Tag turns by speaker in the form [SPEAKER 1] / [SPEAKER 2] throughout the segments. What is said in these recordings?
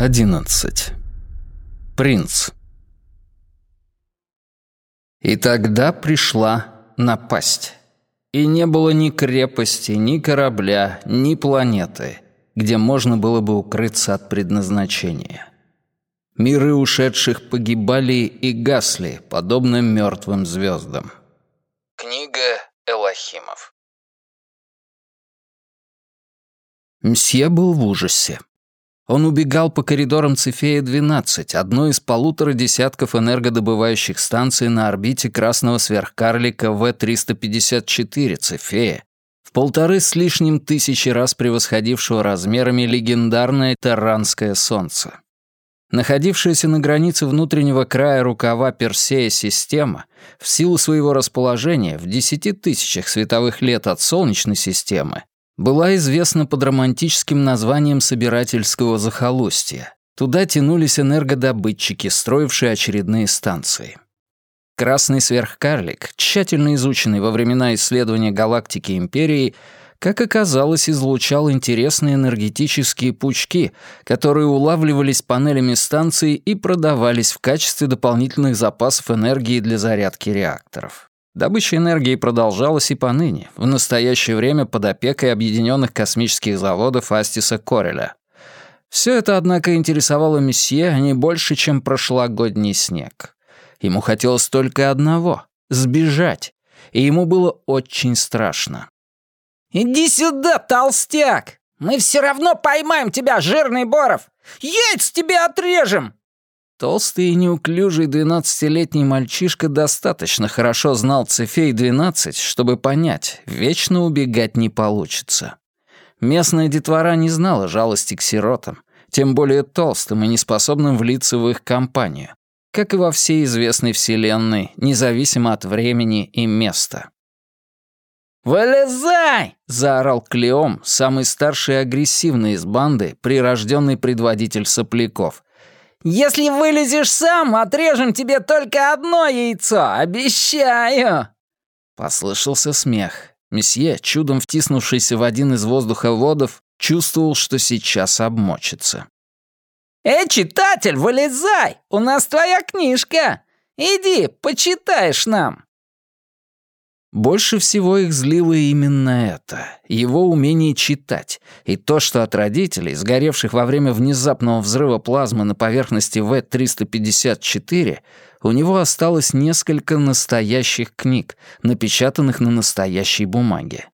[SPEAKER 1] 11. Принц. И тогда пришла напасть. И не было ни крепости, ни корабля, ни планеты, где можно было бы укрыться от предназначения. Миры ушедших погибали и гасли, подобно мертвым звездам. Книга Элохимов. Мсье был в ужасе. Он убегал по коридорам Цефея-12, одной из полутора десятков энергодобывающих станций на орбите красного сверхкарлика В-354 Цефея, в полторы с лишним тысячи раз превосходившего размерами легендарное Терранское Солнце. Находившаяся на границе внутреннего края рукава Персея система, в силу своего расположения в десяти тысячах световых лет от Солнечной системы, была известна под романтическим названием собирательского захолустья. Туда тянулись энергодобытчики, строившие очередные станции. Красный сверхкарлик, тщательно изученный во времена исследования галактики Империи, как оказалось, излучал интересные энергетические пучки, которые улавливались панелями станции и продавались в качестве дополнительных запасов энергии для зарядки реакторов. Добыча энергии продолжалась и поныне, в настоящее время под опекой объединенных космических заводов Астиса Кореля. Все это, однако, интересовало месье не больше, чем прошлогодний снег. Ему хотелось только одного — сбежать, и ему было очень страшно.
[SPEAKER 2] «Иди сюда, толстяк! Мы все равно поймаем тебя, жирный Боров! Яйца тебе отрежем!»
[SPEAKER 1] Толстый и неуклюжий двенадцатилетний мальчишка достаточно хорошо знал Цефей-12, чтобы понять, вечно убегать не получится. Местная детвора не знала жалости к сиротам, тем более толстым и неспособным влиться в их компанию, как и во всей известной вселенной, независимо от времени и места.
[SPEAKER 2] «Вылезай!»
[SPEAKER 1] — заорал Клеом, самый старший и агрессивный из банды, прирожденный предводитель сопляков —
[SPEAKER 2] если вылезешь сам, отрежем тебе только одно яйцо, обещаю!»
[SPEAKER 1] Послышался смех. Месье, чудом втиснувшийся в один из воздуховодов, чувствовал, что сейчас обмочится.
[SPEAKER 2] «Эй, читатель, вылезай! У нас твоя книжка! Иди, почитаешь нам!»
[SPEAKER 1] Больше всего их злило именно это, его умение читать, и то, что от родителей, сгоревших во время внезапного взрыва плазмы на поверхности В-354, у него осталось несколько настоящих книг, напечатанных на настоящей бумаге.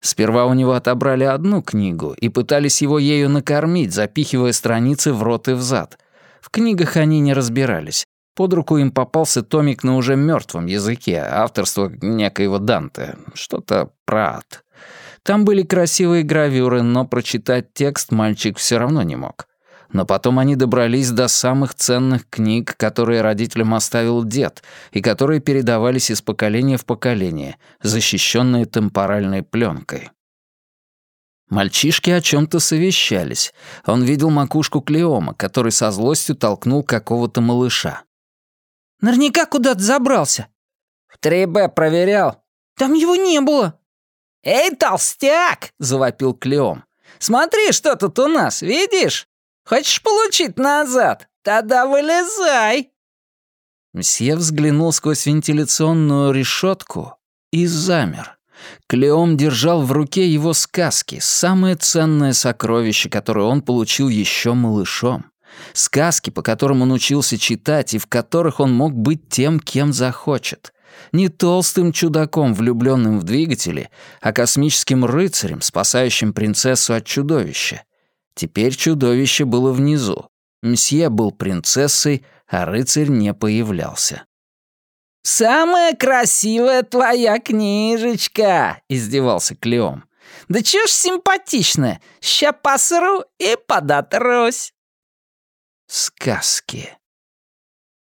[SPEAKER 1] Сперва у него отобрали одну книгу и пытались его ею накормить, запихивая страницы в рот и в зад. В книгах они не разбирались, под руку им попался томик на уже мертвом языке, авторство некоего Данте, что-то про ад. Там были красивые гравюры, но прочитать текст мальчик все равно не мог. Но потом они добрались до самых ценных книг, которые родителям оставил дед, и которые передавались из поколения в поколение, защищенные темпоральной пленкой. Мальчишки о чем-то совещались. Он видел макушку Клеома, который со злостью толкнул какого-то малыша.
[SPEAKER 2] Наверняка куда-то забрался». «В 3Б проверял?» «Там его не было». «Эй, толстяк!» — завопил Клеом. «Смотри, что тут у нас, видишь? Хочешь получить назад? Тогда вылезай!»
[SPEAKER 1] Мсье взглянул сквозь вентиляционную решетку и замер. Клеом держал в руке его сказки, самое ценное сокровище, которое он получил еще малышом. Сказки, по которым он учился читать и в которых он мог быть тем, кем захочет. Не толстым чудаком, влюбленным в двигатели, а космическим рыцарем, спасающим принцессу от чудовища. Теперь чудовище было внизу. Мсье был принцессой, а рыцарь не появлялся.
[SPEAKER 2] «Самая красивая твоя книжечка!» — издевался Клеом. «Да чё ж симпатичная! Ща посру и подотрусь!»
[SPEAKER 1] Сказки.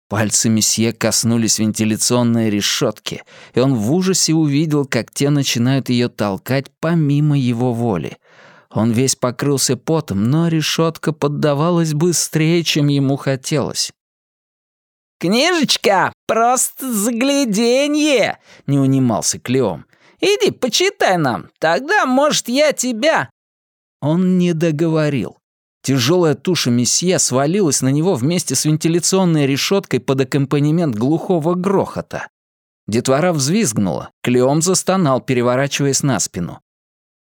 [SPEAKER 1] Пальцы месье коснулись вентиляционной решетки, и он в ужасе увидел, как те начинают ее толкать помимо его воли. Он весь покрылся потом, но решетка поддавалась быстрее, чем ему хотелось.
[SPEAKER 2] «Книжечка, просто загляденье!» — не унимался Клеом. «Иди, почитай нам, тогда, может, я тебя...»
[SPEAKER 1] Он не договорил. Тяжелая туша месье свалилась на него вместе с вентиляционной решеткой под аккомпанемент глухого грохота. Детвора взвизгнула, Клеом застонал, переворачиваясь на спину.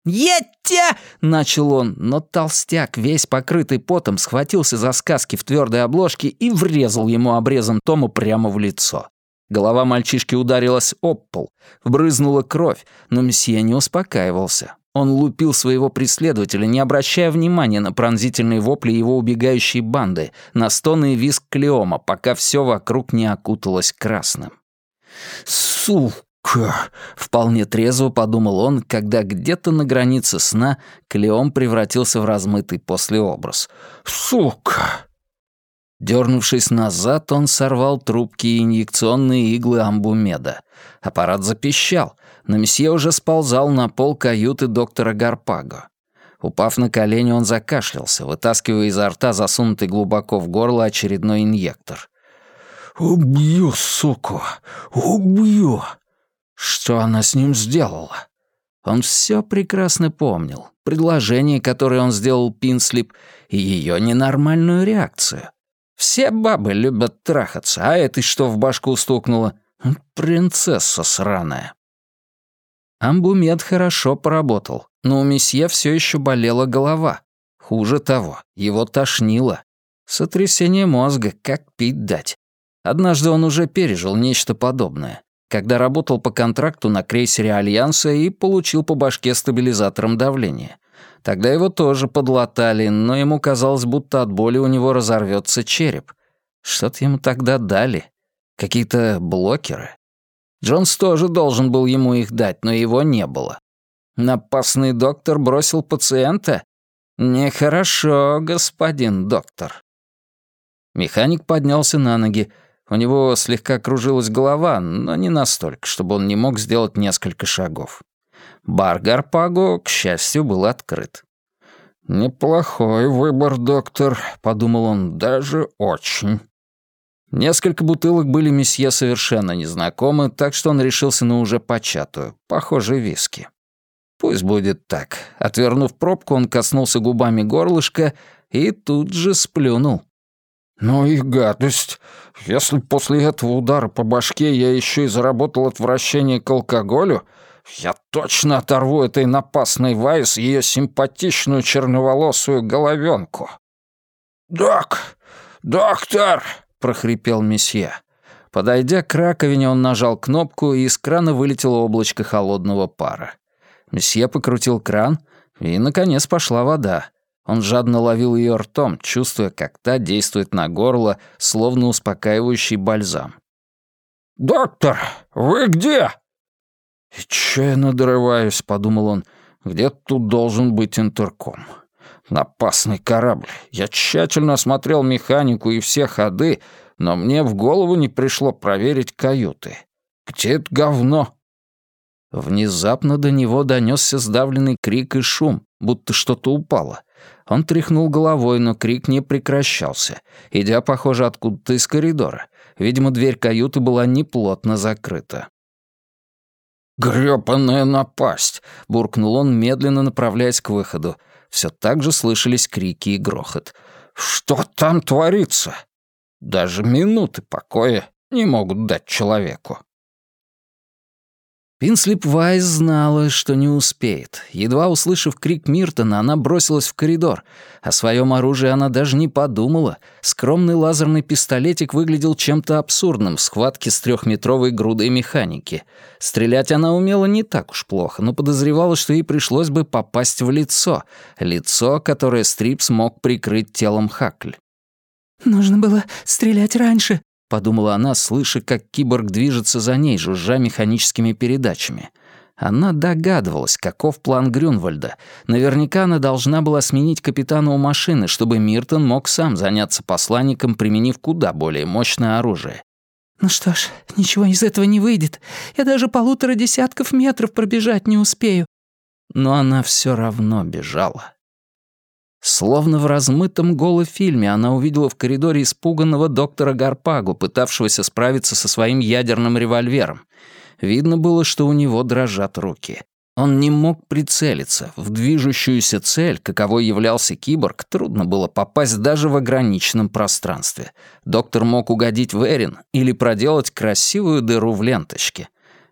[SPEAKER 1] «Я тебя!» — начал он, но толстяк, весь покрытый потом, схватился за сказки в твердой обложке и врезал ему обрезом Тому прямо в лицо. Голова мальчишки ударилась об пол, вбрызнула кровь, но месье не успокаивался. Он лупил своего преследователя, не обращая внимания на пронзительные вопли его убегающей банды, на стоны и визг Клеома, пока все вокруг не окуталось красным. «Сука!» — вполне трезво подумал он, когда где-то на границе сна Клеом превратился в размытый послеобраз. «Сука!» Дернувшись назад, он сорвал трубки и инъекционные иглы амбумеда. Аппарат запищал, но месье уже сползал на пол каюты доктора Гарпаго. Упав на колени, он закашлялся, вытаскивая изо рта засунутый глубоко в горло очередной инъектор. «Убью, суку! Убью!» Что она с ним сделала? Он все прекрасно помнил. Предложение, которое он сделал Пинслип, и ее ненормальную реакцию. Все бабы любят трахаться, а этой что в башку стукнуло? Принцесса сраная. Амбумед хорошо поработал, но у месье все еще болела голова. Хуже того, его тошнило. Сотрясение мозга, как пить дать. Однажды он уже пережил нечто подобное, когда работал по контракту на крейсере Альянса и получил по башке стабилизатором давления. Тогда его тоже подлатали, но ему казалось, будто от боли у него разорвется череп. Что-то ему тогда дали. Какие-то блокеры. Джонс тоже должен был ему их дать, но его не было. Напасный доктор бросил пациента? Нехорошо, господин доктор. Механик поднялся на ноги. У него слегка кружилась голова, но не настолько, чтобы он не мог сделать несколько шагов. Бар Гарпаго, к счастью, был открыт. «Неплохой выбор, доктор», — подумал он, — «даже очень». Несколько бутылок были месье совершенно незнакомы, так что он решился на уже початую, похоже, виски. Пусть будет так. Отвернув пробку, он коснулся губами горлышка и тут же сплюнул. «Ну и гадость. Если после этого удара по башке я еще и заработал отвращение к алкоголю, я точно оторву этой напасной Вайс ее симпатичную черноволосую головенку». «Док! Доктор!» — прохрипел месье. Подойдя к раковине, он нажал кнопку, и из крана вылетело облачко холодного пара. Месье покрутил кран, и, наконец, пошла вода. Он жадно ловил ее ртом, чувствуя, как та действует на горло, словно успокаивающий бальзам. «Доктор, вы где?» «И чё я надрываюсь?» — подумал он. «Где тут должен быть интерком?» Напасный корабль. Я тщательно осмотрел механику и все ходы, но мне в голову не пришло проверить каюты. Где это говно? Внезапно до него донесся сдавленный крик и шум, будто что-то упало. Он тряхнул головой, но крик не прекращался, идя, похоже, откуда-то из коридора. Видимо, дверь каюты была неплотно закрыта. «Грёбаная напасть!» — буркнул он, медленно направляясь к выходу все так же слышались крики и грохот. «Что там творится?» Даже минуты покоя не могут дать человеку. Пинслип Вайс знала, что не успеет. Едва услышав крик Миртона, она бросилась в коридор. О своем оружии она даже не подумала. Скромный лазерный пистолетик выглядел чем-то абсурдным в схватке с трехметровой грудой механики. Стрелять она умела не так уж плохо, но подозревала, что ей пришлось бы попасть в лицо. Лицо, которое Стрипс мог прикрыть телом Хакль.
[SPEAKER 2] «Нужно было стрелять раньше», —
[SPEAKER 1] подумала она, слыша, как киборг движется за ней, жужжа механическими передачами. Она догадывалась, каков план Грюнвальда. Наверняка она должна была сменить капитана у машины, чтобы Миртон мог сам заняться посланником, применив куда более мощное оружие.
[SPEAKER 2] «Ну что ж, ничего из этого не выйдет. Я даже полутора десятков метров пробежать не успею».
[SPEAKER 1] Но она все равно бежала. Словно в размытом голофильме она увидела в коридоре испуганного доктора Гарпагу, пытавшегося справиться со своим ядерным револьвером. Видно было, что у него дрожат руки. Он не мог прицелиться. В движущуюся цель, каковой являлся киборг, трудно было попасть даже в ограниченном пространстве. Доктор мог угодить в Эрин или проделать красивую дыру в ленточке.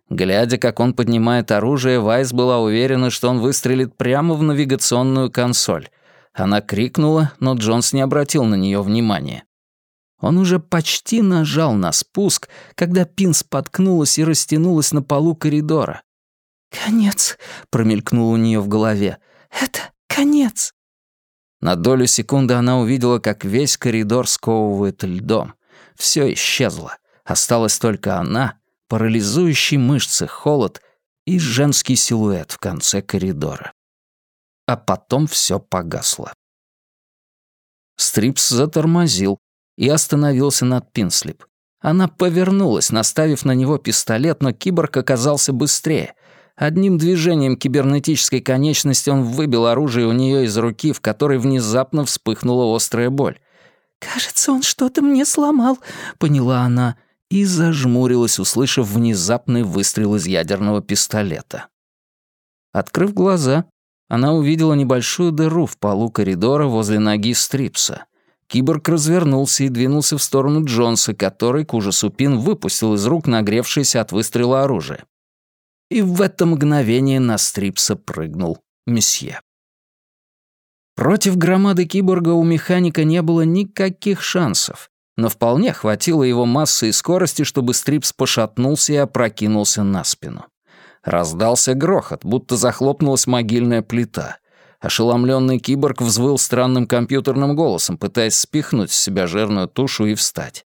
[SPEAKER 1] Глядя, как он поднимает оружие, Вайс была уверена, что он выстрелит прямо в навигационную консоль. Она крикнула, но Джонс не обратил на нее внимания. Он уже почти нажал на спуск, когда пин споткнулась и растянулась на полу коридора.
[SPEAKER 2] «Конец», — промелькнуло у нее в голове. «Это конец».
[SPEAKER 1] На долю секунды она увидела, как весь коридор сковывает льдом. Все исчезло. Осталась только она, парализующий мышцы холод и женский силуэт в конце коридора. А потом все погасло. Стрипс затормозил и остановился над Пинслип. Она повернулась, наставив на него пистолет, но киборг оказался быстрее — Одним движением кибернетической конечности он выбил оружие у нее из руки, в которой внезапно вспыхнула острая боль.
[SPEAKER 2] «Кажется, он что-то мне сломал», — поняла она и зажмурилась, услышав внезапный выстрел из ядерного пистолета.
[SPEAKER 1] Открыв глаза, она увидела небольшую дыру в полу коридора возле ноги Стрипса. Киборг развернулся и двинулся в сторону Джонса, который, к ужасу Пин, выпустил из рук нагревшееся от выстрела оружие. И в это мгновение на Стрипса прыгнул месье. Против громады киборга у механика не было никаких шансов, но вполне хватило его массы и скорости, чтобы Стрипс пошатнулся и опрокинулся на спину. Раздался грохот, будто захлопнулась могильная плита. Ошеломленный киборг взвыл странным компьютерным голосом, пытаясь спихнуть с себя жирную тушу и встать.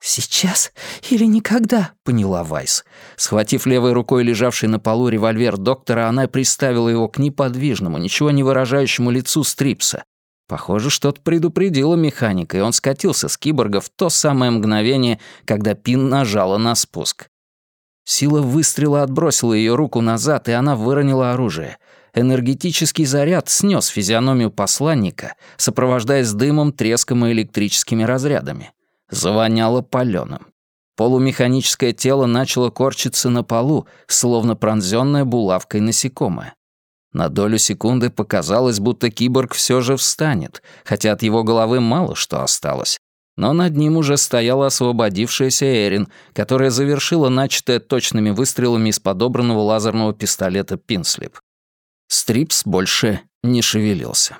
[SPEAKER 2] «Сейчас или никогда», — поняла Вайс.
[SPEAKER 1] Схватив левой рукой лежавший на полу револьвер доктора, она приставила его к неподвижному, ничего не выражающему лицу Стрипса. Похоже, что-то предупредило механика, и он скатился с киборга в то самое мгновение, когда Пин нажала на спуск. Сила выстрела отбросила ее руку назад, и она выронила оружие. Энергетический заряд снес физиономию посланника, сопровождаясь дымом, треском и электрическими разрядами. Завоняло палёным. Полумеханическое тело начало корчиться на полу, словно пронзённое булавкой насекомое. На долю секунды показалось, будто киборг всё же встанет, хотя от его головы мало что осталось. Но над ним уже стояла освободившаяся Эрин, которая завершила начатое точными выстрелами из подобранного лазерного пистолета Пинслип. Стрипс больше не шевелился.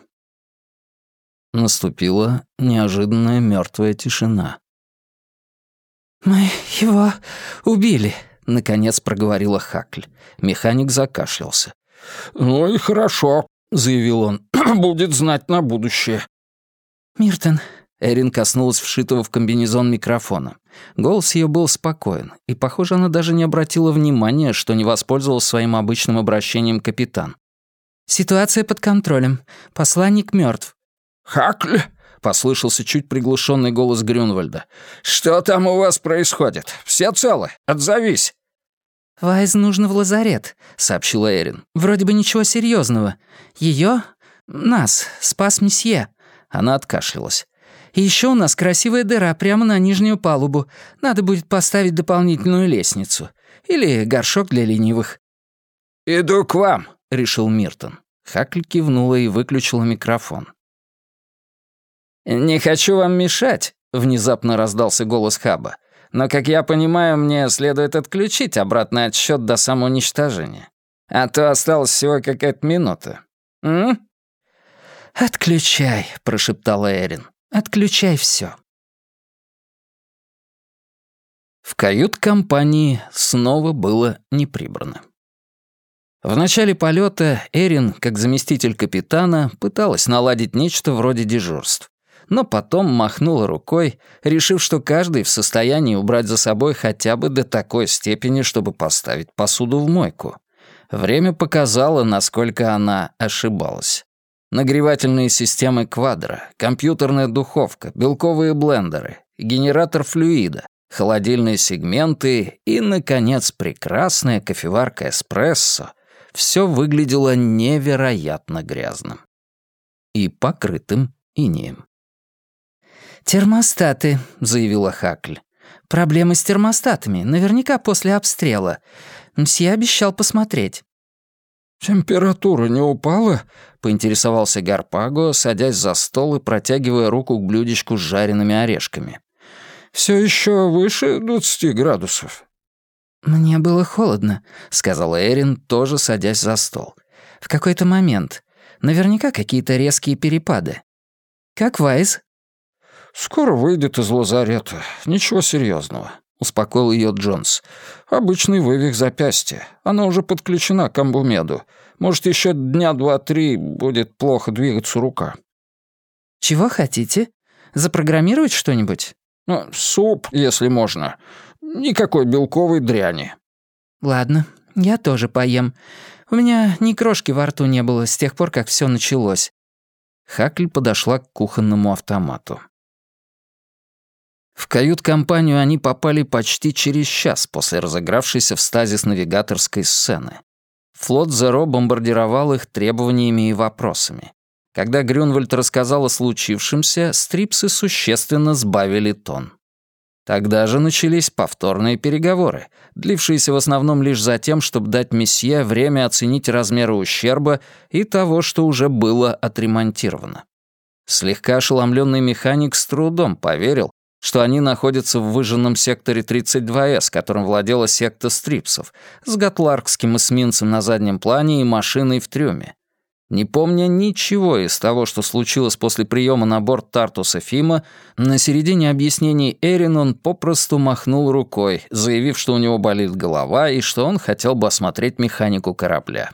[SPEAKER 1] Наступила неожиданная мертвая тишина.
[SPEAKER 2] «Мы его убили», —
[SPEAKER 1] наконец проговорила Хакль. Механик закашлялся.
[SPEAKER 3] «Ну и хорошо», — заявил он. «Будет знать на будущее».
[SPEAKER 2] «Миртон».
[SPEAKER 1] Эрин коснулась вшитого в комбинезон микрофона. Голос ее был спокоен, и, похоже, она даже не обратила внимания, что не воспользовалась своим обычным обращением капитан.
[SPEAKER 2] «Ситуация под контролем. Посланник мертв.
[SPEAKER 3] «Хакль?» — послышался чуть приглушенный голос Грюнвальда. «Что там у вас происходит? Все целы? Отзовись!»
[SPEAKER 2] «Вайз нужно в лазарет», — сообщила Эрин. «Вроде бы ничего серьезного. Ее, нас, спас месье».
[SPEAKER 1] Она откашлялась.
[SPEAKER 2] «И еще у нас красивая дыра прямо на нижнюю палубу. Надо будет поставить дополнительную лестницу. Или горшок для ленивых».
[SPEAKER 3] «Иду к вам», — решил Миртон.
[SPEAKER 1] Хакль кивнула и выключила микрофон.
[SPEAKER 4] «Не хочу вам мешать», — внезапно раздался голос Хаба. «Но, как я понимаю, мне следует отключить обратный отсчет до самоуничтожения. А то осталось всего какая-то минута. М?
[SPEAKER 2] «Отключай», — прошептала Эрин. «Отключай все.
[SPEAKER 1] В кают-компании снова было не прибрано. В начале полета Эрин, как заместитель капитана, пыталась наладить нечто вроде дежурств но потом махнула рукой, решив, что каждый в состоянии убрать за собой хотя бы до такой степени, чтобы поставить посуду в мойку. Время показало, насколько она ошибалась. Нагревательные системы квадра, компьютерная духовка, белковые блендеры, генератор флюида, холодильные сегменты и, наконец, прекрасная кофеварка эспрессо — все выглядело невероятно грязным. И покрытым инеем.
[SPEAKER 2] «Термостаты», — заявила Хакль. «Проблемы с термостатами, наверняка после обстрела. Мсье обещал посмотреть».
[SPEAKER 3] «Температура не упала?» — поинтересовался Гарпаго, садясь за стол и протягивая руку к блюдечку с жареными орешками. «Все еще выше двадцати градусов».
[SPEAKER 1] «Мне было холодно», — сказала Эрин, тоже садясь за стол. «В какой-то момент. Наверняка какие-то резкие перепады. Как Вайс?»
[SPEAKER 3] «Скоро выйдет из лазарета. Ничего серьезного. Успокоил ее Джонс. «Обычный вывих запястья. Она уже подключена к амбумеду. Может, еще дня два-три будет плохо двигаться рука».
[SPEAKER 1] «Чего хотите? Запрограммировать что-нибудь?»
[SPEAKER 3] ну, «Суп, если можно. Никакой белковой дряни».
[SPEAKER 1] «Ладно, я тоже поем. У меня ни крошки во рту не было с тех пор, как все началось». Хакль подошла к кухонному автомату. В кают-компанию они попали почти через час после разыгравшейся в стазис навигаторской сцены. Флот Зеро бомбардировал их требованиями и вопросами. Когда Грюнвальд рассказал о случившемся, стрипсы существенно сбавили тон. Тогда же начались повторные переговоры, длившиеся в основном лишь за тем, чтобы дать месье время оценить размеры ущерба и того, что уже было отремонтировано. Слегка ошеломленный механик с трудом поверил, что они находятся в выжженном секторе 32С, которым владела секта стрипсов, с гатларкским эсминцем на заднем плане и машиной в трюме. Не помня ничего из того, что случилось после приема на борт Тартуса Фима, на середине объяснений Эрин он попросту махнул рукой, заявив, что у него болит голова и что он хотел бы осмотреть механику корабля.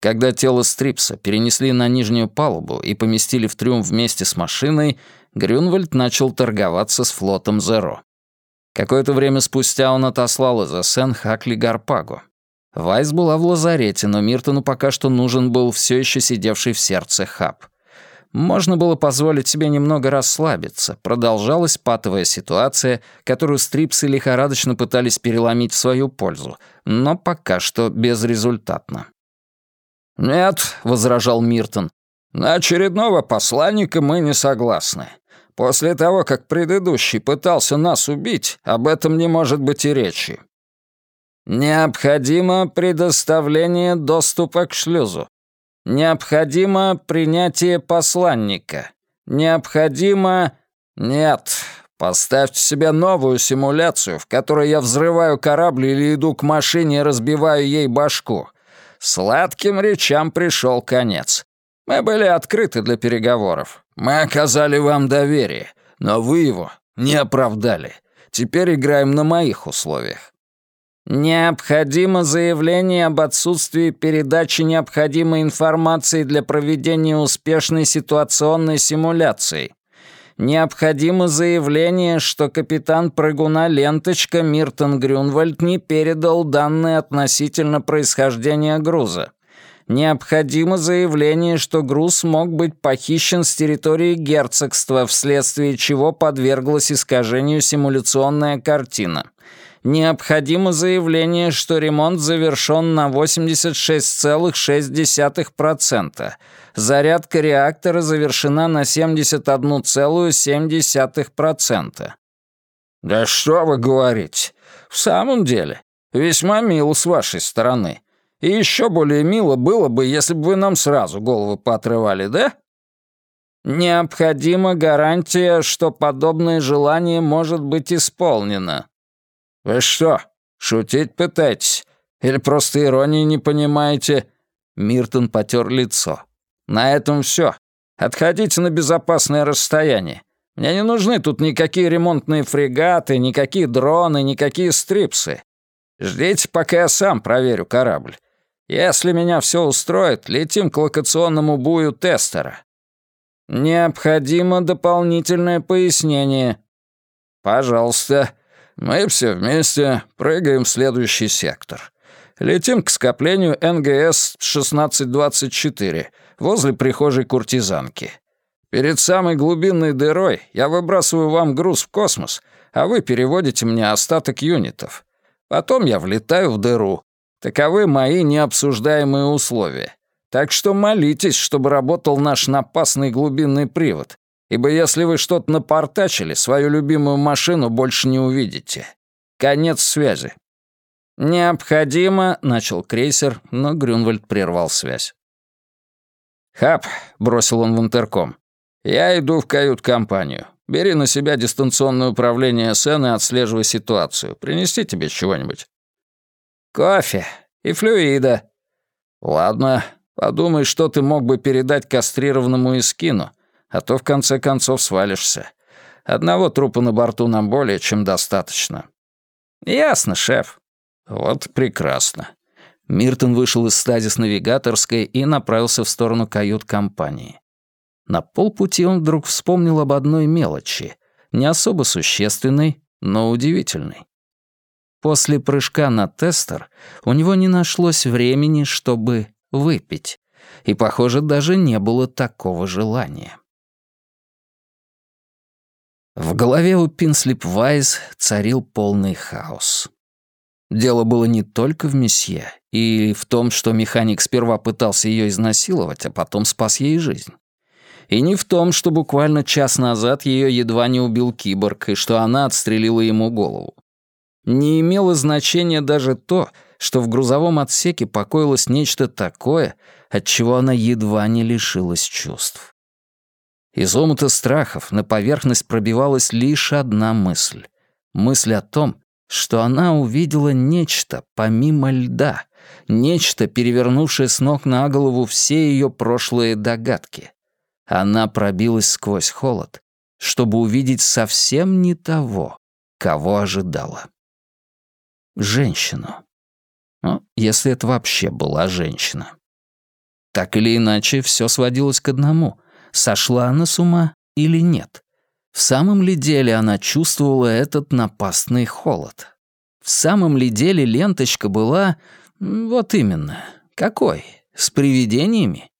[SPEAKER 1] Когда тело Стрипса перенесли на нижнюю палубу и поместили в трюм вместе с машиной, Грюнвальд начал торговаться с флотом Зеро. Какое-то время спустя он отослал из СН Хакли Гарпагу. Вайс была в лазарете, но Миртону пока что нужен был все еще сидевший в сердце Хаб. Можно было позволить себе немного расслабиться. Продолжалась патовая ситуация, которую стрипсы лихорадочно пытались переломить в свою пользу, но пока что безрезультатно.
[SPEAKER 3] «Нет», — возражал Миртон, — «на очередного посланника мы не согласны. После того, как предыдущий пытался нас убить, об этом не может быть и речи. Необходимо предоставление доступа к шлюзу. Необходимо принятие посланника. Необходимо... Нет. Поставьте себе новую симуляцию, в которой я взрываю корабль или иду к машине и разбиваю ей башку. Сладким речам пришел конец. Мы были открыты для переговоров. Мы оказали вам доверие, но вы его не оправдали. Теперь играем на моих условиях. Необходимо заявление об отсутствии передачи необходимой информации для проведения успешной ситуационной симуляции. Необходимо заявление, что капитан прыгуна «Ленточка» Миртон Грюнвальд не передал данные относительно происхождения груза. Необходимо заявление, что груз мог быть похищен с территории герцогства, вследствие чего подверглась искажению симуляционная картина необходимо заявление, что ремонт завершен на 86,6%. Зарядка реактора завершена на 71,7%. «Да что вы говорите? В самом деле, весьма мило с вашей стороны. И еще более мило было бы, если бы вы нам сразу головы поотрывали, да?» «Необходима гарантия, что подобное желание может быть исполнено», «Вы что, шутить пытаетесь? Или просто иронии не понимаете?» Миртон потер лицо. «На этом все. Отходите на безопасное расстояние. Мне не нужны тут никакие ремонтные фрегаты, никакие дроны, никакие стрипсы. Ждите, пока я сам проверю корабль. Если меня все устроит, летим к локационному бую тестера. Необходимо дополнительное пояснение. Пожалуйста. Мы все вместе прыгаем в следующий сектор. Летим к скоплению НГС-1624 возле прихожей куртизанки. Перед самой глубинной дырой я выбрасываю вам груз в космос, а вы переводите мне остаток юнитов. Потом я влетаю в дыру. Таковы мои необсуждаемые условия. Так что молитесь, чтобы работал наш напасный глубинный привод, ибо если вы что-то напортачили, свою любимую машину больше не увидите. Конец связи». «Необходимо», — начал крейсер, но Грюнвальд прервал связь. «Хап», — бросил он в интерком, — «я иду в кают-компанию. Бери на себя дистанционное управление СН и отслеживай ситуацию. Принести тебе чего-нибудь?» «Кофе и флюида». «Ладно, подумай, что ты мог бы передать кастрированному Искину, а то в конце концов свалишься. Одного трупа на борту нам более чем достаточно». «Ясно, шеф». «Вот прекрасно». Миртон вышел из стадис навигаторской и направился в сторону кают-компании. На полпути он вдруг вспомнил об одной мелочи, не особо существенной, но удивительной. После прыжка на тестер у него не нашлось времени, чтобы выпить, и, похоже, даже не было такого желания. В голове у Пинслип Вайз царил полный хаос. Дело было не только в месье и в том, что механик сперва пытался ее изнасиловать, а потом спас ей жизнь. И не в том, что буквально час назад ее едва не убил киборг, и что она отстрелила ему голову. Не имело значения даже то, что в грузовом отсеке покоилось нечто такое, от чего она едва не лишилась чувств. Из омута страхов на поверхность пробивалась лишь одна мысль. Мысль о том, что она увидела нечто помимо льда, нечто, перевернувшее с ног на голову все ее прошлые догадки. Она пробилась сквозь холод, чтобы увидеть совсем не того, кого ожидала. Женщину. Ну, если это вообще была женщина. Так или иначе, все сводилось к одному. Сошла она с ума или нет? В самом ли деле она чувствовала этот напастный холод? В самом ли деле ленточка была... Вот именно. Какой? С привидениями?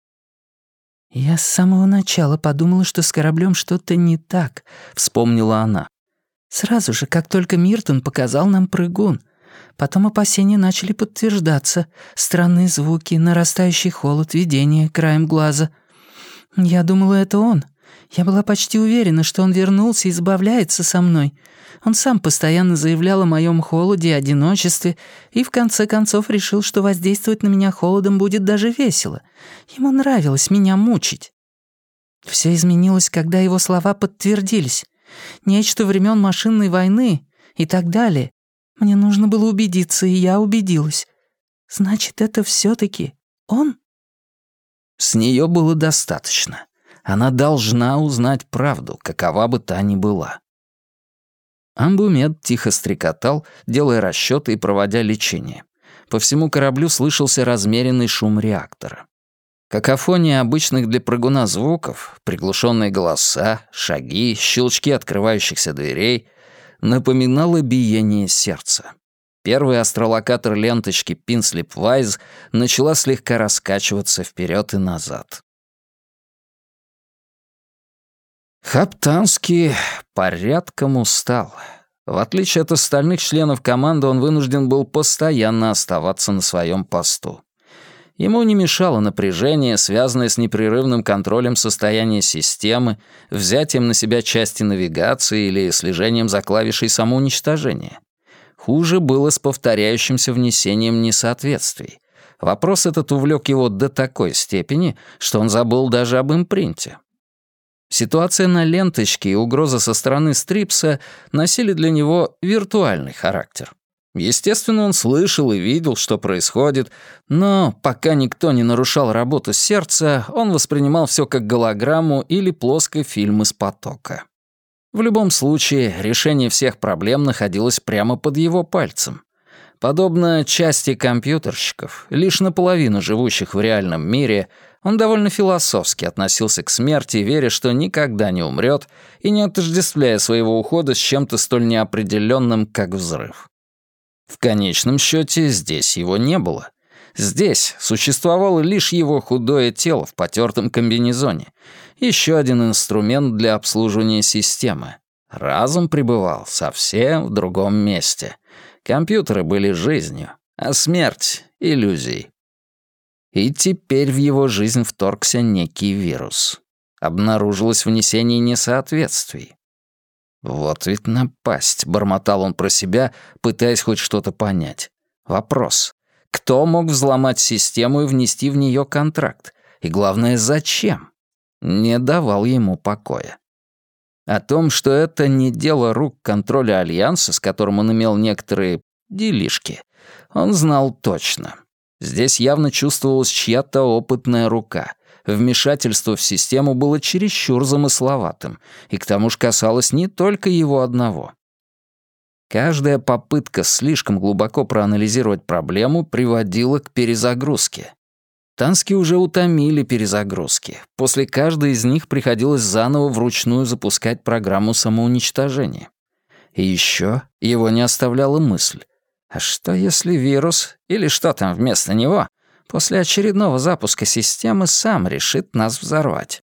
[SPEAKER 2] «Я с самого начала подумала, что с кораблем что-то не так», — вспомнила она. «Сразу же, как только Миртон показал нам прыгун. Потом опасения начали подтверждаться. Странные звуки, нарастающий холод, видение краем глаза. Я думала, это он. Я была почти уверена, что он вернулся и избавляется со мной. Он сам постоянно заявлял о моем холоде и одиночестве, и в конце концов решил, что воздействовать на меня холодом будет даже весело. Ему нравилось меня мучить. Все изменилось, когда его слова подтвердились. Нечто времен машинной войны и так далее. Мне нужно было убедиться, и я убедилась. Значит, это все таки он?
[SPEAKER 1] С нее было достаточно. Она должна узнать правду, какова бы та ни была. Амбумед тихо стрекотал, делая расчеты и проводя лечение. По всему кораблю слышался размеренный шум реактора. Какофония обычных для прыгуна звуков, приглушенные голоса, шаги, щелчки открывающихся дверей напоминало биение сердца. Первый астролокатор ленточки Пинслип Вайз начала слегка раскачиваться вперед и назад. Хаптанский порядком устал. В отличие от остальных членов команды, он вынужден был постоянно оставаться на своем посту. Ему не мешало напряжение, связанное с непрерывным контролем состояния системы, взятием на себя части навигации или слежением за клавишей самоуничтожения. Хуже было с повторяющимся внесением несоответствий. Вопрос этот увлек его до такой степени, что он забыл даже об импринте. Ситуация на ленточке и угроза со стороны Стрипса носили для него виртуальный характер. Естественно, он слышал и видел, что происходит, но пока никто не нарушал работу сердца, он воспринимал все как голограмму или плоский фильм из потока. В любом случае, решение всех проблем находилось прямо под его пальцем. Подобно части компьютерщиков, лишь наполовину живущих в реальном мире, он довольно философски относился к смерти, веря, что никогда не умрет, и не отождествляя своего ухода с чем-то столь неопределенным, как взрыв. В конечном счете здесь его не было. Здесь существовало лишь его худое тело в потертом комбинезоне. Еще один инструмент для обслуживания системы. Разум пребывал совсем в другом месте. Компьютеры были жизнью, а смерть — иллюзией. И теперь в его жизнь вторгся некий вирус. Обнаружилось внесение несоответствий. «Вот ведь напасть», — бормотал он про себя, пытаясь хоть что-то понять. Вопрос. Кто мог взломать систему и внести в нее контракт? И главное, зачем? Не давал ему покоя. О том, что это не дело рук контроля Альянса, с которым он имел некоторые делишки, он знал точно. Здесь явно чувствовалась чья-то опытная рука. Вмешательство в систему было чересчур замысловатым, и к тому же касалось не только его одного. Каждая попытка слишком глубоко проанализировать проблему приводила к перезагрузке. Тански уже утомили перезагрузки. После каждой из них приходилось заново вручную запускать программу самоуничтожения. И еще его не оставляла мысль. А что если вирус, или что там вместо него, после очередного запуска системы сам решит нас взорвать?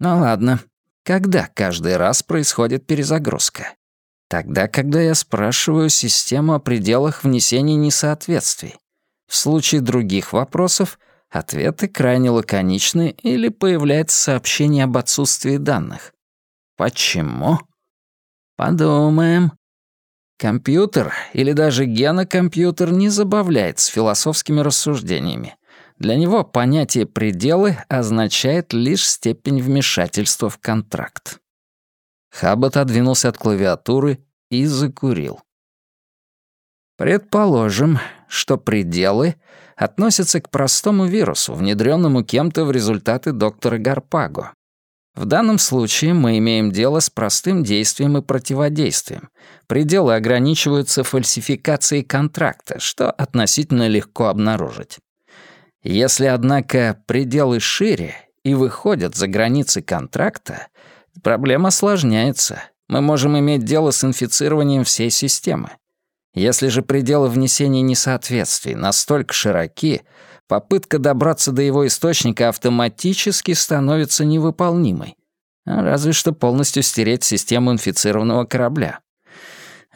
[SPEAKER 1] Ну ладно, когда каждый раз происходит перезагрузка? Тогда, когда я спрашиваю систему о пределах внесения несоответствий. В случае других вопросов ответы крайне лаконичны или появляется сообщение об отсутствии данных. Почему? Подумаем. Компьютер или даже генокомпьютер не забавляется философскими рассуждениями. Для него понятие «пределы» означает лишь степень вмешательства в контракт. Хабб отодвинулся от клавиатуры и закурил. Предположим, что пределы относятся к простому вирусу, внедренному кем-то в результаты доктора Гарпаго. В данном случае мы имеем дело с простым действием и противодействием. Пределы ограничиваются фальсификацией контракта, что относительно легко обнаружить. Если, однако, пределы шире и выходят за границы контракта, проблема осложняется. Мы можем иметь дело с инфицированием всей системы. Если же пределы внесения несоответствий настолько широки, попытка добраться до его источника автоматически становится невыполнимой. А разве что полностью стереть систему инфицированного корабля.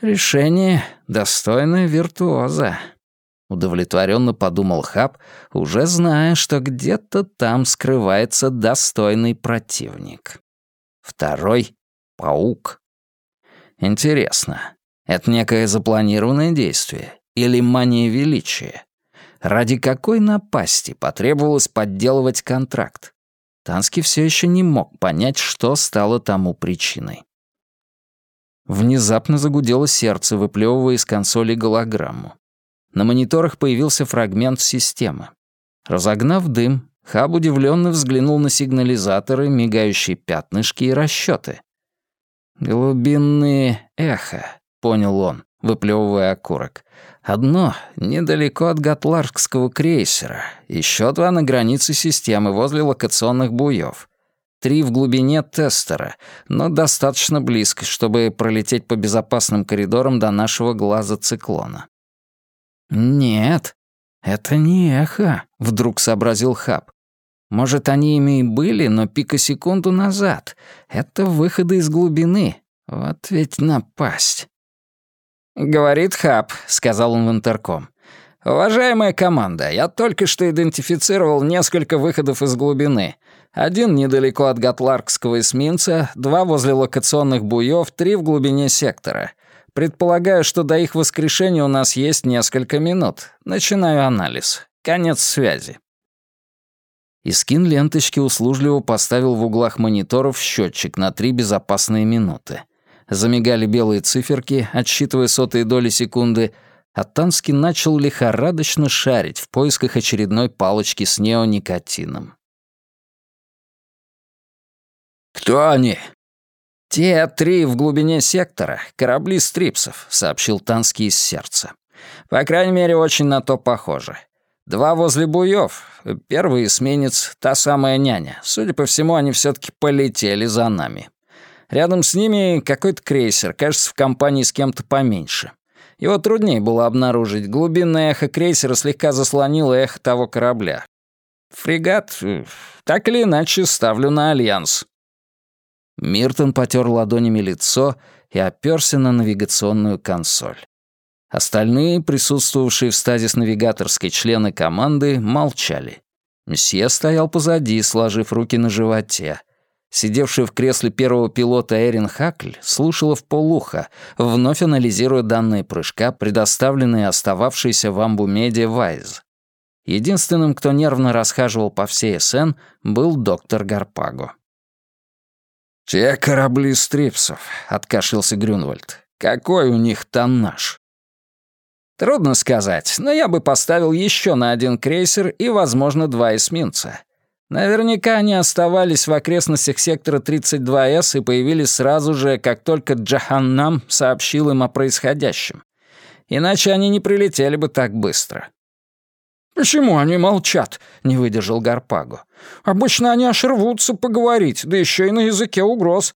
[SPEAKER 1] Решение достойное виртуоза. Удовлетворенно подумал Хаб, уже зная, что где-то там скрывается достойный противник. Второй — паук. Интересно, это некое запланированное действие или мания величия? Ради какой напасти потребовалось подделывать контракт? Танский все еще не мог понять, что стало тому причиной. Внезапно загудело сердце, выплевывая из консоли голограмму. На мониторах появился фрагмент системы. Разогнав дым, Хаб удивленно взглянул на сигнализаторы, мигающие пятнышки и расчеты. «Глубинные эхо», — понял он, выплевывая окурок. Одно недалеко от Гатларского крейсера, еще два на границе системы возле локационных буев. Три в глубине тестера, но достаточно близко, чтобы пролететь по безопасным коридорам до нашего глаза циклона. «Нет, это не эхо», — вдруг сообразил Хаб. «Может, они ими и были, но пикосекунду назад. Это выходы из глубины. Вот ведь напасть». «Говорит Хаб», — сказал он в интерком. «Уважаемая команда, я только что идентифицировал несколько выходов из глубины. Один недалеко от Гатларкского эсминца, два возле локационных буев, три в глубине сектора. Предполагаю, что до их воскрешения у нас есть несколько минут. Начинаю анализ. Конец связи». Искин ленточки услужливо поставил в углах мониторов счетчик на три безопасные минуты. Замигали белые циферки, отсчитывая сотые доли секунды, а Танский начал лихорадочно шарить в поисках очередной палочки с неоникотином.
[SPEAKER 3] «Кто они?»
[SPEAKER 1] «Те три в глубине сектора, корабли стрипсов», — сообщил Танский из сердца. «По крайней мере, очень на то похоже. Два возле буев, первый эсминец, та самая няня. Судя по всему, они все таки полетели за нами. Рядом с ними какой-то крейсер, кажется, в компании с кем-то поменьше. Его труднее было обнаружить. Глубинное эхо крейсера слегка заслонило эхо того корабля. Фрегат, э, так или иначе, ставлю на Альянс. Миртон потер ладонями лицо и оперся на навигационную консоль. Остальные, присутствовавшие в стазис навигаторской члены команды, молчали. Мсье стоял позади, сложив руки на животе. Сидевшая в кресле первого пилота Эрин Хакль слушала в полуха, вновь анализируя данные прыжка, предоставленные остававшейся в Амбумеде Вайз. Единственным, кто нервно расхаживал по всей СН, был доктор Гарпаго.
[SPEAKER 3] «Те корабли стрипсов», — откашлялся Грюнвальд. «Какой у них тоннаж?»
[SPEAKER 1] Трудно сказать, но я бы поставил еще на один крейсер и, возможно, два эсминца. Наверняка они оставались в окрестностях сектора 32С и появились сразу же, как только Джаханнам сообщил им о происходящем. Иначе они не прилетели бы так быстро.
[SPEAKER 3] «Почему они молчат?» — не выдержал Гарпаго. «Обычно они аж рвутся поговорить, да еще и на языке угроз».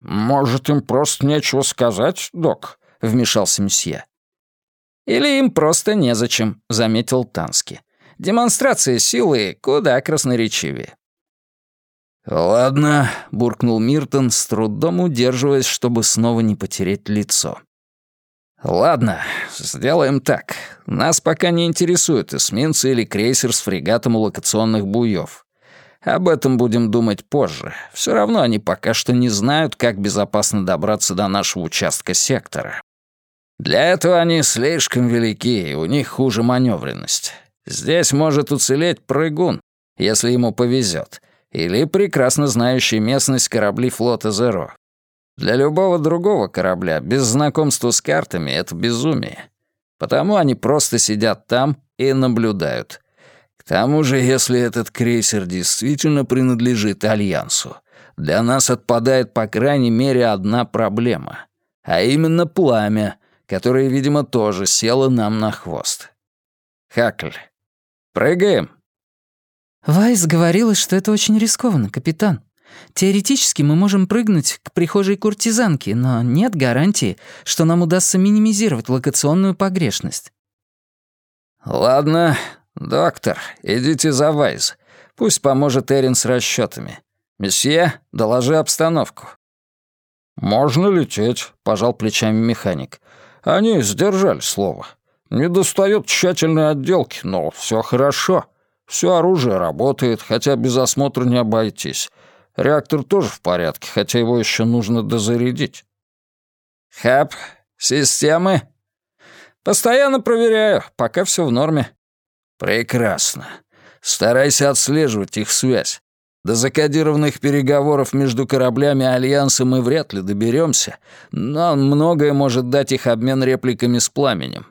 [SPEAKER 3] «Может, им просто нечего сказать, док?» — вмешался месье.
[SPEAKER 1] «Или им просто незачем», — заметил Тански. Демонстрация силы куда красноречивее.
[SPEAKER 3] «Ладно», — буркнул Миртон, с трудом удерживаясь, чтобы снова не потереть лицо.
[SPEAKER 1] «Ладно, сделаем так. Нас пока не интересует эсминцы или крейсер с фрегатом у локационных буев. Об этом будем думать позже. Все равно они пока что не знают, как безопасно добраться до нашего участка сектора. Для этого они слишком велики, и у них хуже маневренность. Здесь может уцелеть прыгун, если ему повезет, или прекрасно знающий местность корабли флота «Зеро». Для любого другого корабля без знакомства с картами это безумие. Потому они просто сидят там и наблюдают. К тому же, если этот крейсер действительно принадлежит Альянсу, для нас отпадает по крайней мере одна проблема, а именно пламя, которое, видимо, тоже село нам на хвост. Хакль, Прыгаем!»
[SPEAKER 2] «Вайс говорила, что это очень рискованно, капитан. Теоретически мы можем прыгнуть к прихожей куртизанки, но нет гарантии, что нам удастся минимизировать локационную погрешность».
[SPEAKER 1] «Ладно, доктор, идите за Вайс. Пусть поможет Эрин с расчетами. Месье, доложи обстановку».
[SPEAKER 3] «Можно лететь», — пожал плечами механик. «Они сдержали слово. Не достает тщательной отделки, но все хорошо. Все оружие работает, хотя без осмотра не обойтись. Реактор тоже в порядке, хотя его еще нужно дозарядить.
[SPEAKER 1] Хап, системы? Постоянно проверяю, пока все в норме.
[SPEAKER 3] Прекрасно. Старайся отслеживать их связь. До закодированных переговоров между кораблями Альянса мы вряд ли доберемся, но многое может дать их обмен репликами с пламенем.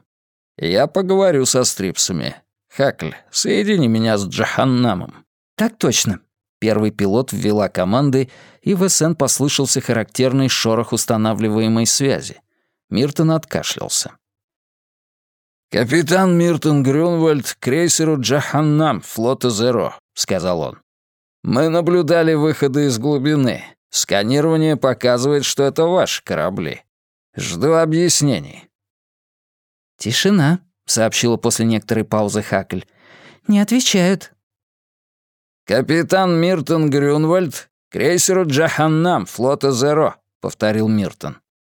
[SPEAKER 3] Я поговорю со стрипсами. Хакль, соедини меня с Джаханнамом».
[SPEAKER 2] «Так точно». Первый пилот ввела команды, и в СН послышался характерный шорох устанавливаемой связи. Миртон откашлялся.
[SPEAKER 3] «Капитан Миртон Грюнвальд крейсеру Джаханнам флота Зеро», — сказал он. «Мы наблюдали выходы из глубины. Сканирование показывает, что это ваши корабли. Жду объяснений.
[SPEAKER 2] «Тишина», — сообщила после некоторой паузы Хакль. «Не отвечают».
[SPEAKER 3] «Капитан Миртон Грюнвальд, крейсеру Джаханнам, флота Зеро», — повторил Миртон.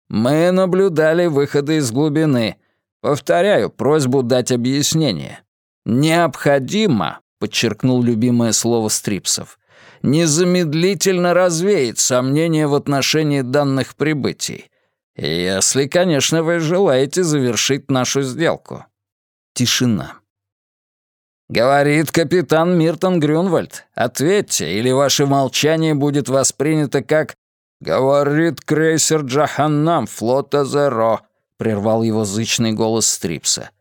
[SPEAKER 3] «Мы наблюдали выходы из глубины. Повторяю просьбу дать объяснение. Необходимо», — подчеркнул любимое слово Стрипсов, «незамедлительно развеять сомнения в отношении данных прибытий. «Если, конечно, вы желаете завершить нашу сделку».
[SPEAKER 1] Тишина.
[SPEAKER 3] «Говорит капитан Миртон Грюнвальд. Ответьте, или ваше молчание будет воспринято как «Говорит крейсер Джаханнам флота Зеро», — прервал его зычный голос Стрипса.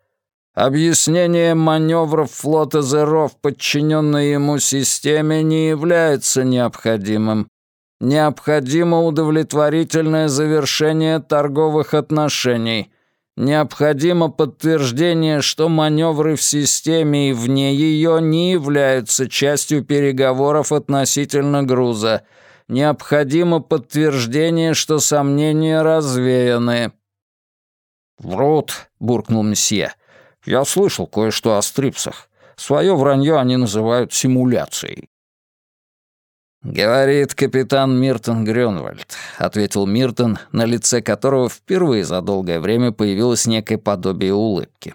[SPEAKER 3] «Объяснение маневров флота Зеро в подчиненной ему системе не является необходимым. Необходимо удовлетворительное завершение торговых отношений. Необходимо подтверждение, что маневры в системе и вне ее не являются частью переговоров относительно груза. Необходимо подтверждение, что сомнения развеяны.
[SPEAKER 1] «Врут», — буркнул месье. «Я слышал кое-что о стрипсах. Свое вранье они называют симуляцией».
[SPEAKER 3] «Говорит капитан Миртон Грюнвальд», — ответил Миртон, на лице которого впервые за долгое время появилось некое подобие улыбки.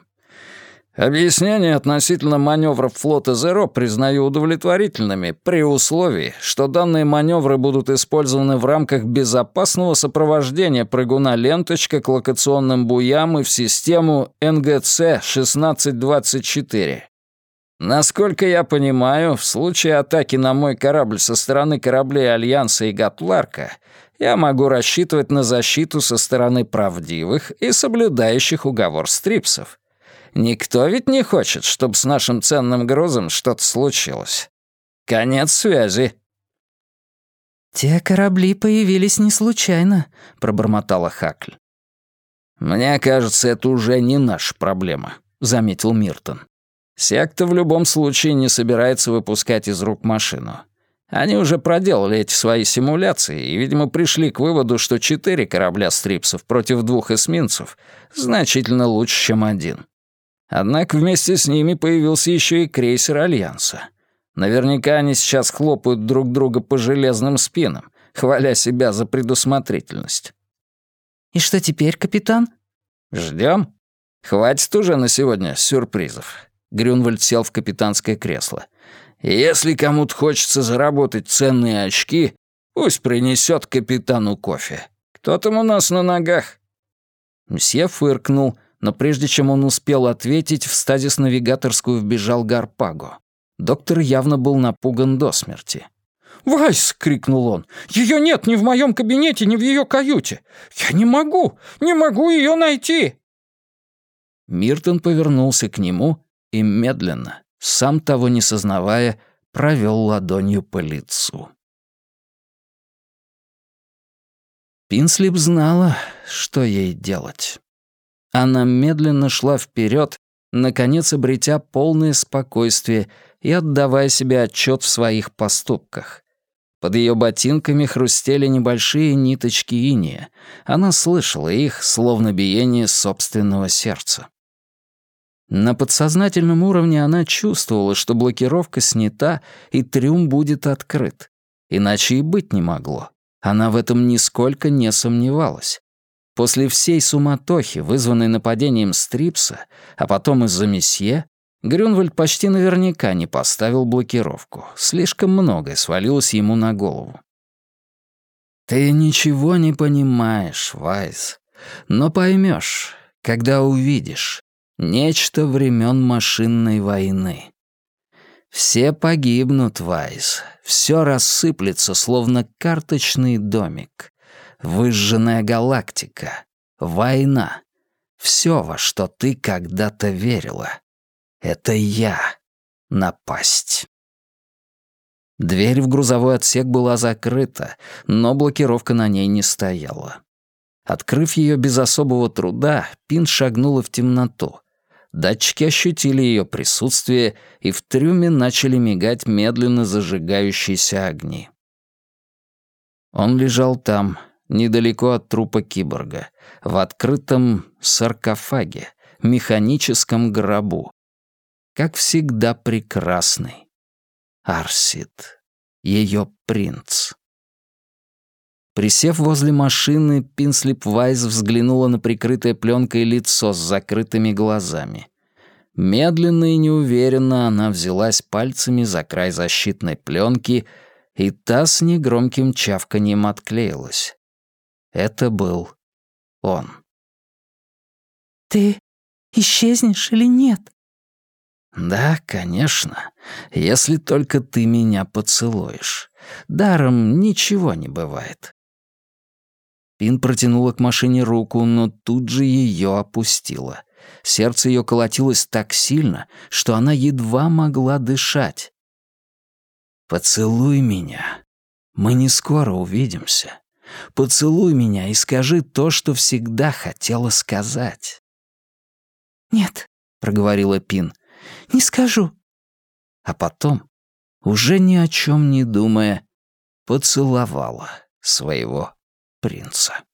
[SPEAKER 3] Объяснения относительно маневров флота «Зеро» признаю удовлетворительными при условии, что данные маневры будут использованы в рамках безопасного сопровождения прыгуна-ленточка к локационным буям и в систему НГЦ-1624. Насколько я понимаю, в случае атаки на мой корабль со стороны кораблей Альянса и Гатларка я могу рассчитывать на защиту со стороны правдивых и соблюдающих уговор стрипсов. Никто ведь не хочет, чтобы с нашим ценным грузом что-то случилось. Конец связи».
[SPEAKER 2] «Те корабли появились не случайно», — пробормотала Хакль.
[SPEAKER 3] «Мне кажется, это уже не наша проблема», — заметил Миртон. «Секта в любом случае не собирается выпускать из рук машину. Они уже проделали эти свои симуляции и, видимо, пришли к выводу, что четыре корабля стрипсов против двух эсминцев значительно лучше, чем один. Однако вместе с ними появился еще и крейсер Альянса. Наверняка они сейчас хлопают друг друга по железным спинам, хваля себя за предусмотрительность.
[SPEAKER 2] «И что теперь, капитан?»
[SPEAKER 3] Ждем. Хватит уже на сегодня сюрпризов». Грюнвальд сел в капитанское кресло. «Если кому-то хочется заработать ценные очки, пусть принесет капитану кофе. Кто там у нас на ногах?» Мсье фыркнул, но прежде чем он успел ответить, в стазис-навигаторскую вбежал Гарпаго. Доктор явно был напуган до смерти.
[SPEAKER 5] «Вайс!» — крикнул он. «Ее нет ни в моем кабинете, ни в ее каюте! Я не могу! Не могу ее найти!»
[SPEAKER 1] Миртон повернулся к нему и медленно, сам того не сознавая, провел ладонью по лицу. Пинслип знала, что ей делать. Она медленно шла вперед, наконец обретя полное спокойствие и отдавая себе отчет в своих поступках. Под ее ботинками хрустели небольшие ниточки иния. Она слышала их, словно биение собственного сердца. На подсознательном уровне она чувствовала, что блокировка снята и трюм будет открыт. Иначе и быть не могло. Она в этом нисколько не сомневалась. После всей суматохи, вызванной нападением Стрипса, а потом из-за месье, Грюнвальд почти наверняка не поставил блокировку. Слишком многое свалилось ему на голову. «Ты ничего не понимаешь, Вайс, но поймешь, когда увидишь нечто времен машинной войны. Все погибнут, Вайс, все рассыплется, словно карточный домик. Выжженная галактика. Война. Все, во что ты когда-то верила. Это я. Напасть. Дверь в грузовой отсек была закрыта, но блокировка на ней не стояла. Открыв ее без особого труда, Пин шагнула в темноту. Датчики ощутили ее присутствие, и в трюме начали мигать медленно зажигающиеся огни. Он лежал там, недалеко от трупа киборга, в открытом саркофаге, механическом гробу. Как всегда прекрасный. Арсид. Ее принц. Присев возле машины, Пинслип Вайс взглянула на прикрытое пленкой лицо с закрытыми глазами. Медленно и неуверенно она взялась пальцами за край защитной пленки, и та с негромким чавканием отклеилась. Это был он.
[SPEAKER 2] «Ты исчезнешь или нет?»
[SPEAKER 1] «Да, конечно, если только ты меня поцелуешь. Даром ничего не бывает». Пин протянула к машине руку, но тут же ее опустила. Сердце ее колотилось так сильно, что она едва могла дышать. «Поцелуй меня. Мы не скоро увидимся. Поцелуй меня и скажи то, что всегда хотела сказать».
[SPEAKER 2] «Нет», — проговорила Пин, — «не скажу».
[SPEAKER 1] А потом, уже ни о чем не думая, поцеловала своего принца.